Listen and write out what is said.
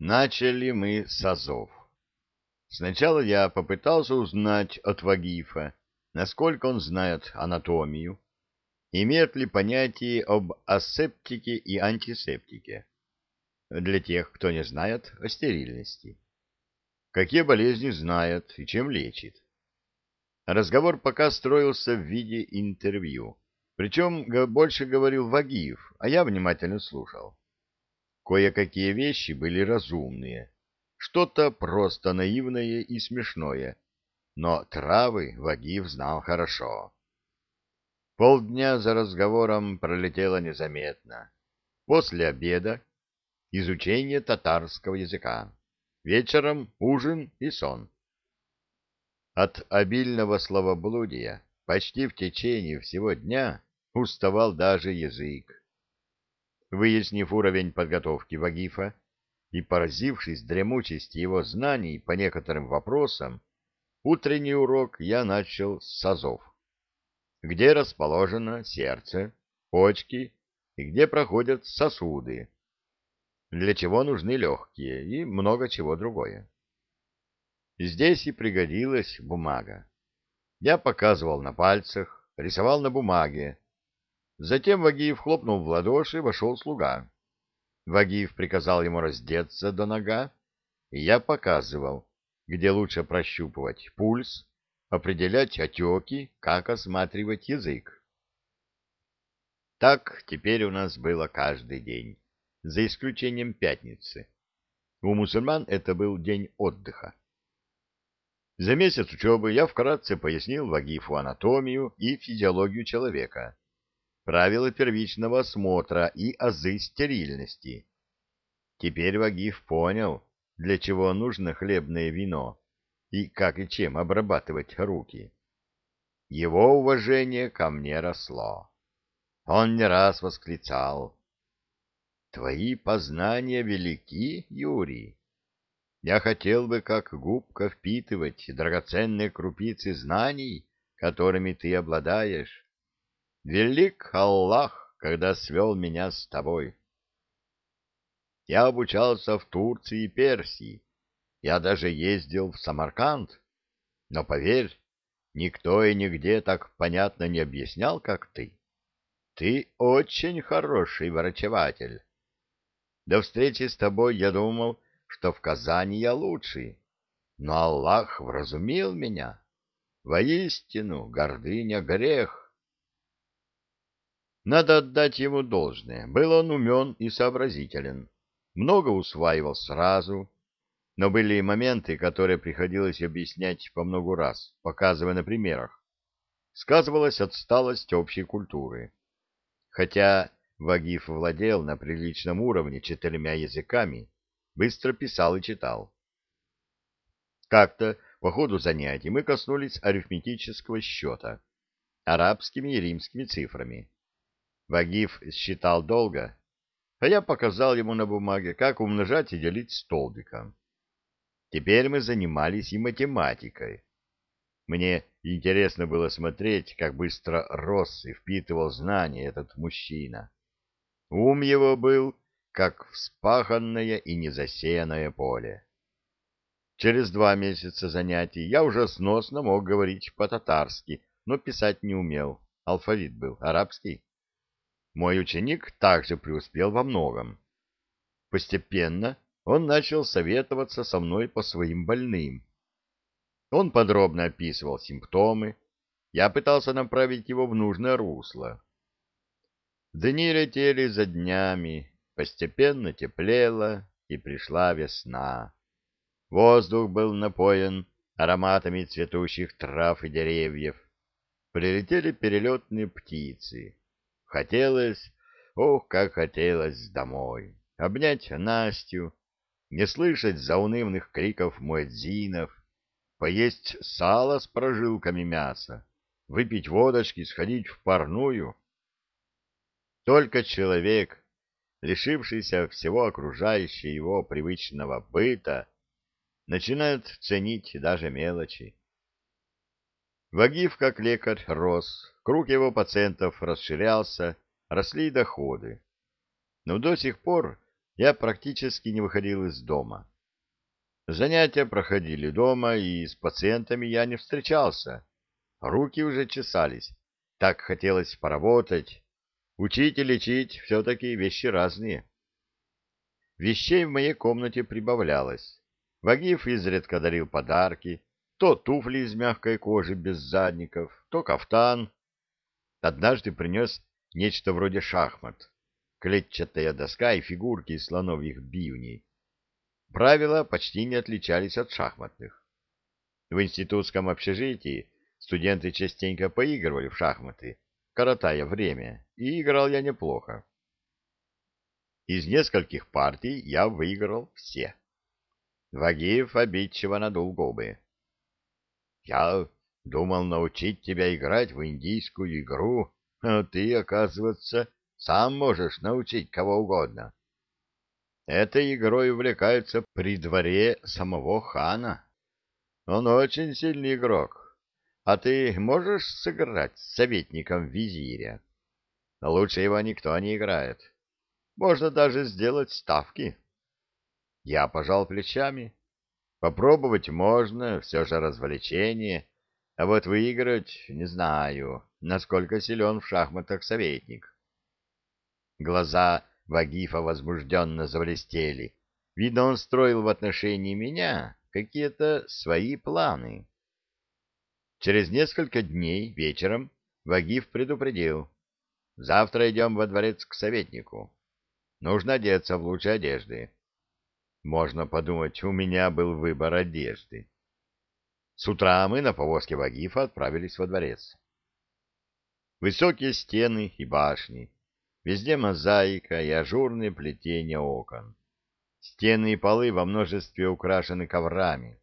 Начали мы с азов. Сначала я попытался узнать от Вагифа, насколько он знает анатомию, имеет ли понятие об асептике и антисептике. Для тех, кто не знает о стерильности. Какие болезни знает и чем лечит. Разговор пока строился в виде интервью. Причем больше говорил Вагиев, а я внимательно слушал. Кое-какие вещи были разумные, что-то просто наивное и смешное, но травы Вагиев знал хорошо. Полдня за разговором пролетело незаметно. После обеда изучение татарского языка. Вечером ужин и сон. От обильного словоблудия почти в течение всего дня уставал даже язык. Выяснив уровень подготовки Вагифа и поразившись дремучести его знаний по некоторым вопросам, утренний урок я начал с азов. Где расположено сердце, почки и где проходят сосуды, для чего нужны легкие и много чего другое. Здесь и пригодилась бумага. Я показывал на пальцах, рисовал на бумаге. Затем Вагиев хлопнул в ладоши, вошел слуга. Вагиев приказал ему раздеться до нога, и я показывал, где лучше прощупывать пульс, определять отеки, как осматривать язык. Так теперь у нас было каждый день, за исключением пятницы. У мусульман это был день отдыха. За месяц учебы я вкратце пояснил Вагифу анатомию и физиологию человека, правила первичного осмотра и азы стерильности. Теперь Вагиф понял, для чего нужно хлебное вино и как и чем обрабатывать руки. Его уважение ко мне росло. Он не раз восклицал. «Твои познания велики, Юрий. Я хотел бы, как губка, впитывать драгоценные крупицы знаний, которыми ты обладаешь. Велик Аллах, когда свел меня с тобой. Я обучался в Турции и Персии. Я даже ездил в Самарканд. Но поверь, никто и нигде так понятно не объяснял, как ты. Ты очень хороший врачеватель. До встречи с тобой я думал, что в Казани я лучший, но Аллах вразумил меня. Воистину, гордыня — грех. Надо отдать ему должное. Был он умен и сообразителен. Много усваивал сразу, но были и моменты, которые приходилось объяснять по многу раз, показывая на примерах. Сказывалась отсталость общей культуры. Хотя Вагиф владел на приличном уровне четырьмя языками, быстро писал и читал. Как-то по ходу занятий мы коснулись арифметического счета арабскими и римскими цифрами. Вагиф считал долго, а я показал ему на бумаге, как умножать и делить столбиком. Теперь мы занимались и математикой. Мне интересно было смотреть, как быстро рос и впитывал знания этот мужчина. Ум его был как вспаханное и незасеянное поле. Через два месяца занятий я уже сносно мог говорить по-татарски, но писать не умел. Алфавит был арабский. Мой ученик также преуспел во многом. Постепенно он начал советоваться со мной по своим больным. Он подробно описывал симптомы. Я пытался направить его в нужное русло. Дни летели за днями, Постепенно теплело, и пришла весна. Воздух был напоен ароматами цветущих трав и деревьев. Прилетели перелетные птицы. Хотелось, ох, как хотелось домой, обнять Настю, не слышать заунывных криков муэдзинов, поесть сало с прожилками мяса, выпить водочки, сходить в парную. Только человек, лишившийся всего окружающего его привычного быта, начинает ценить даже мелочи. Вагив, как лекарь, рос, круг его пациентов расширялся, росли доходы. Но до сих пор я практически не выходил из дома. Занятия проходили дома, и с пациентами я не встречался. Руки уже чесались. Так хотелось поработать. Учить и лечить все-таки вещи разные. Вещей в моей комнате прибавлялось. Вагиф изредка дарил подарки, то туфли из мягкой кожи без задников, то кафтан. Однажды принес нечто вроде шахмат, клетчатая доска и фигурки из слоновьих бивней. Правила почти не отличались от шахматных. В институтском общежитии студенты частенько поигрывали в шахматы, коротая время, и играл я неплохо. Из нескольких партий я выиграл все. Вагиев обидчиво надул губы. Я думал научить тебя играть в индийскую игру, а ты, оказывается, сам можешь научить кого угодно. Этой игрой увлекаются при дворе самого хана. Он очень сильный игрок. А ты можешь сыграть с советником визиря? Лучше его никто не играет. Можно даже сделать ставки. Я пожал плечами. Попробовать можно, все же развлечение, а вот выиграть не знаю, насколько силен в шахматах советник. Глаза Вагифа возбужденно заблестели. Видно, он строил в отношении меня какие-то свои планы. Через несколько дней вечером Вагиф предупредил. Завтра идем во дворец к советнику. Нужно одеться в лучшие одежды. Можно подумать, у меня был выбор одежды. С утра мы на повозке Вагифа отправились во дворец. Высокие стены и башни, везде мозаика и ажурные плетения окон. Стены и полы во множестве украшены коврами.